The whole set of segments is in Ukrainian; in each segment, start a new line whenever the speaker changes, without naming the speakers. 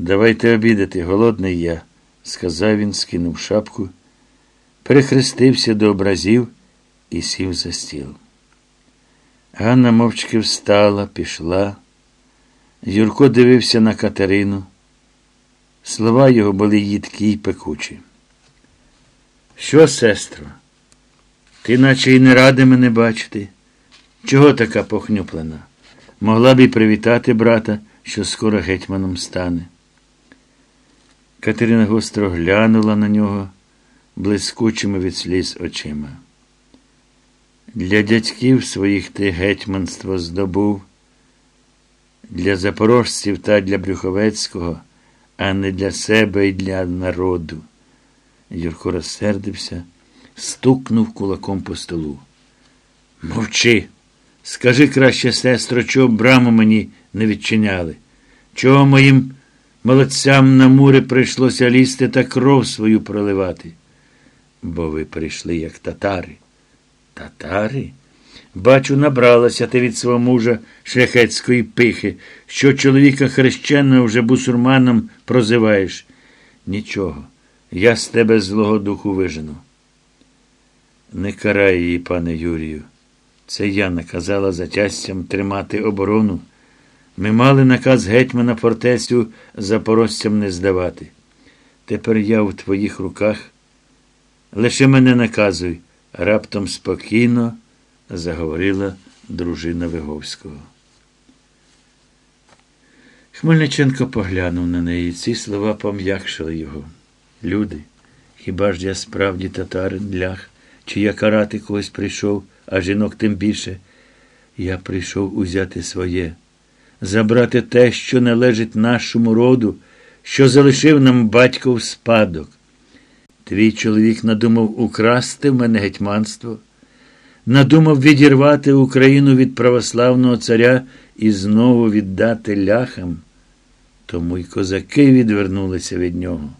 Давайте обідати, голодний я, сказав він, скинув шапку, перехрестився до образів і сів за стіл. Ганна мовчки встала, пішла. Юрко дивився на Катерину. Слова його були їдкі й пекучі. Що, сестро? Ти наче й не рада мене бачити. Чого така похнюплена? Могла б і привітати брата, що скоро гетьманом стане. Катерина гостро глянула на нього блискучими від сліз очима. Для дядьків своїх ти гетьманство здобув, для запорожців та для Брюховецького, а не для себе і для народу. Юрко розсердився, стукнув кулаком по столу. Мовчи. Скажи краще, сестро, чого браму мені не відчиняли? Чого моїм молодцям на мури прийшлося лізти та кров свою проливати? Бо ви прийшли, як татари. Татари? Бачу, набралася ти від свого мужа шляхетської пихи, що чоловіка хрещеного вже бусурманом прозиваєш. Нічого, я з тебе злого духу вижену. Не карай її, пане Юрію. Це я наказала затястям тримати оборону. Ми мали наказ гетьмана фортецю запорожцям не здавати. Тепер я у твоїх руках. Лише мене наказуй, раптом спокійно заговорила дружина Виговського. Хмельниченко поглянув на неї. Ці слова пом'якшили його. Люди, хіба ж я справді татарин лях, чи я карати когось прийшов, а жінок тим більше. Я прийшов узяти своє, забрати те, що належить нашому роду, що залишив нам батько в спадок. Твій чоловік надумав украсти в мене гетьманство, надумав відірвати Україну від православного царя і знову віддати ляхам. Тому й козаки відвернулися від нього.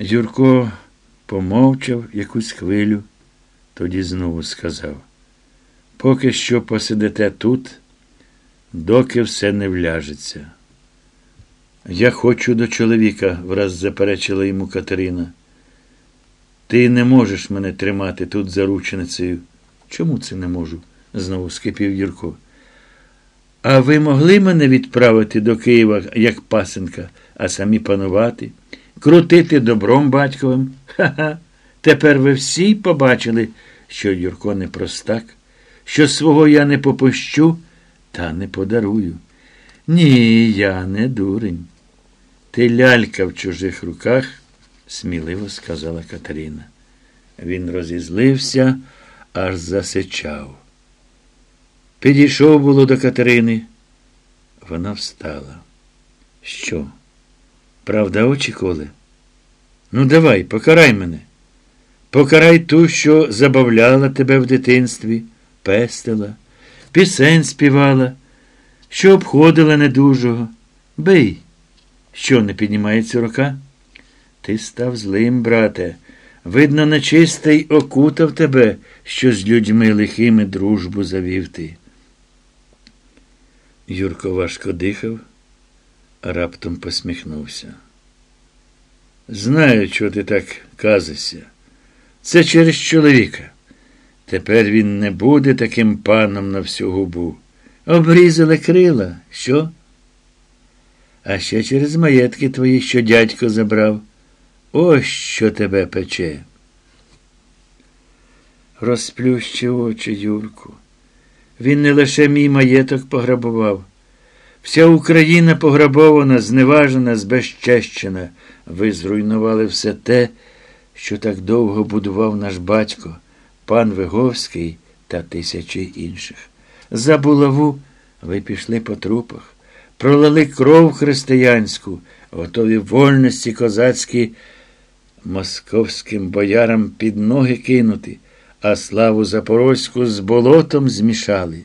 Юрко помовчав якусь хвилю, тоді знову сказав: поки що посидите тут, доки все не вляжеться. Я хочу до чоловіка, враз заперечила йому Катерина. Ти не можеш мене тримати тут зарученицею. Чому це не можу? знову скипів Юрко. А ви могли мене відправити до Києва як пасенка, а самі панувати, крутити добром батьковим? Ха-ха. Тепер ви всі побачили, що Юрко не простак, що свого я не попущу, та не подарую. Ні, я не дурень. Ти лялька в чужих руках, сміливо сказала Катерина. Він розізлився, аж засичав. Підійшов було до Катерини. Вона встала. Що? Правда, очі коле? Ну, давай, покарай мене. Покарай ту, що забавляла тебе в дитинстві, пестила, пісень співала, що обходила недужого. Бий. Що не піднімається рука? Ти став злим, брате. Видно, нечистий окутав тебе, що з людьми лихими дружбу завів ти. Юрко важко дихав, а раптом посміхнувся. Знаю, чого ти так казишся. Це через чоловіка. Тепер він не буде таким паном на всю губу. Обрізали крила. Що? А ще через маєтки твої, що дядько забрав. Ось що тебе пече. Розплющив очі Юрку. Він не лише мій маєток пограбував. Вся Україна пограбована, зневажена, збезчещена. Ви зруйнували все те, що так довго будував наш батько, пан Виговський та тисячі інших. За булаву ви пішли по трупах, пролили кров християнську, готові вольності козацькі московським боярам під ноги кинути, а славу Запорозьку з болотом змішали.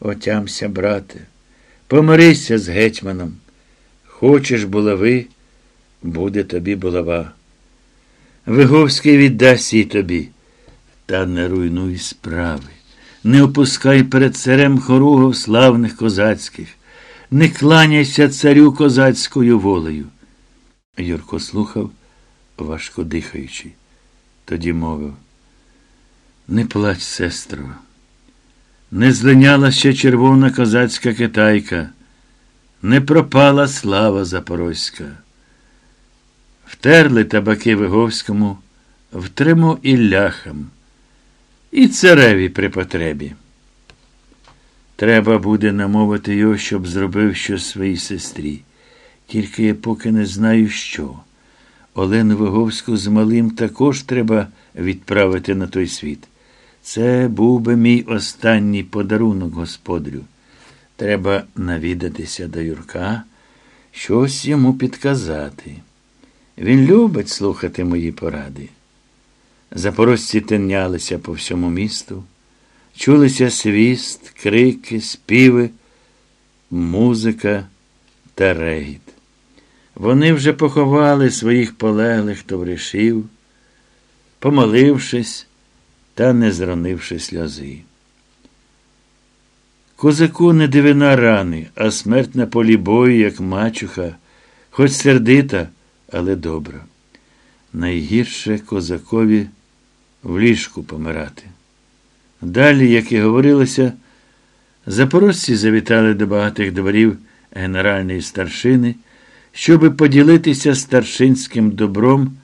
Отямся, брате, помирися з гетьманом. Хочеш булави, буде тобі булава. Виговський віддасть їй тобі. Та не руйнуй справи. Не опускай перед царем хоругов славних козацьких. Не кланяйся царю козацькою волею. Юрко слухав, важко дихаючи. Тоді мовив. Не плач, сестро. Не злиняла ще червона козацька китайка, не пропала слава Запорозька. Втерли табаки Виговському, втримо і ляхам, і цареві при потребі. Треба буде намовити його, щоб зробив щось своїй сестрі. Тільки я поки не знаю, що. Олену Виговську з малим також треба відправити на той світ. Це був би мій останній подарунок господарю. Треба навідатися до Юрка, щось йому підказати. Він любить слухати мої поради. Запорожці тинялися по всьому місту, чулися свіст, крики, співи, музика та регіт. Вони вже поховали своїх полеглих товаришів, помолившись та не зронивши сльози. Козаку не дивина рани, а смерть на полі бою, як мачуха, хоч сердита, але добра. Найгірше козакові в ліжку помирати. Далі, як і говорилося, запорожці завітали до багатих дворів генеральної старшини, щоби поділитися старшинським добром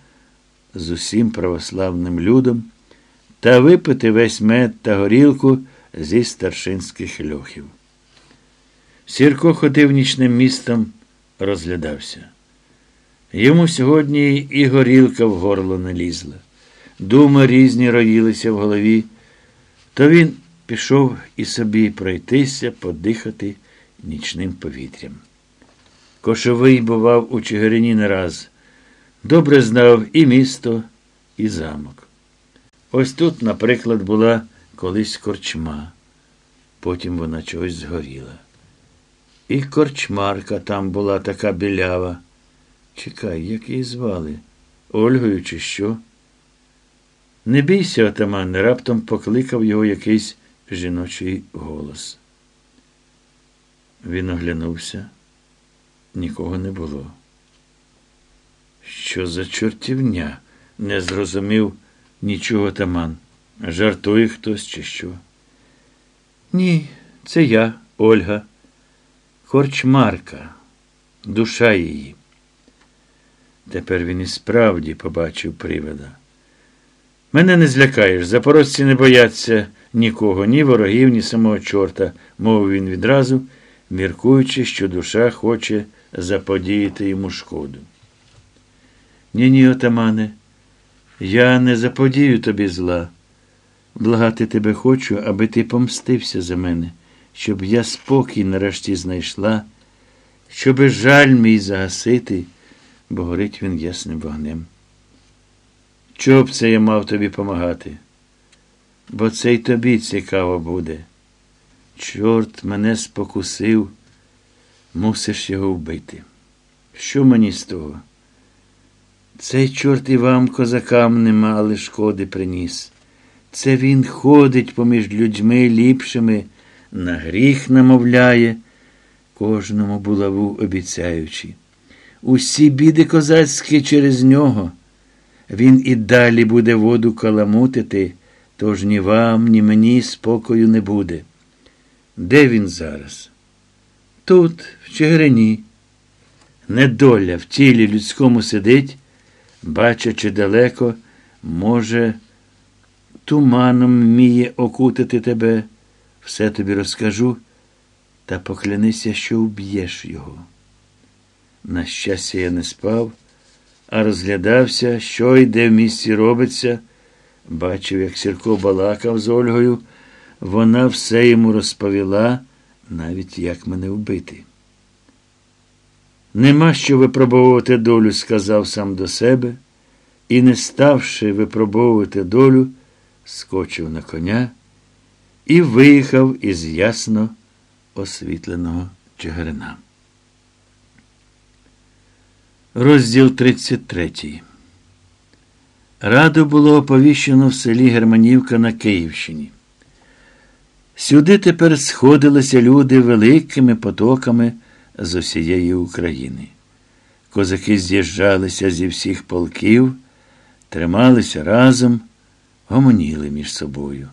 з усім православним людом та випити весь мед та горілку зі старшинських льохів. Сірко ходив нічним містом, розглядався. Йому сьогодні і горілка в горло не лізла. Думи різні роїлися в голові, то він пішов і собі пройтися, подихати нічним повітрям. Кошовий бував у Чигирині не раз, добре знав і місто, і замок. Ось тут, наприклад, була колись корчма, потім вона чогось згоріла. І корчмарка там була така білява. Чекай, як її звали? Ольгою, чи що? Не бійся, отаман, раптом покликав його якийсь жіночий голос. Він оглянувся, нікого не було. Що за чортівня? не зрозумів нічого таман. Жартує хтось, чи що? Ні, це я, Ольга, корчмарка, душа її. Тепер він і справді побачив привида. Мене не злякаєш, запорожці не бояться нікого, ні ворогів, ні самого чорта, мовив він відразу, міркуючи, що душа хоче заподіяти йому шкоду. Ні, ні, отамане, я не заподію тобі зла. Благати тебе хочу, аби ти помстився за мене, щоб я спокій нарешті знайшла, щоби жаль мій загасити, бо горить він ясним вогнем. Чого б це я мав тобі помагати? Бо це й тобі цікаво буде. Чорт мене спокусив, мусиш його вбити. Що мені з того? Цей чорт і вам, козакам, немало шкоди приніс. Це він ходить поміж людьми ліпшими, на гріх намовляє, кожному булаву обіцяючи. Усі біди козацькі через нього. Він і далі буде воду каламутити, тож ні вам, ні мені спокою не буде. Де він зараз? Тут, в Чигирині. Недоля в тілі людському сидить, бачачи далеко, може, туманом вміє окутати тебе, все тобі розкажу, та поклянися, що вб'єш його. На щастя, я не спав розглядався, що йде в місті робиться. Бачив, як Сірко балакав з Ольгою. Вона все йому розповіла, навіть як мене вбити. Нема що випробовувати долю, сказав сам до себе, і, не ставши випробовувати долю, скочив на коня і виїхав із ясно освітленого Чигирина. Розділ 33. Раду було оповіщено в селі Германівка на Київщині. Сюди тепер сходилися люди великими потоками з усієї України. Козаки з'їжджалися зі всіх полків, трималися разом, гомоніли між собою.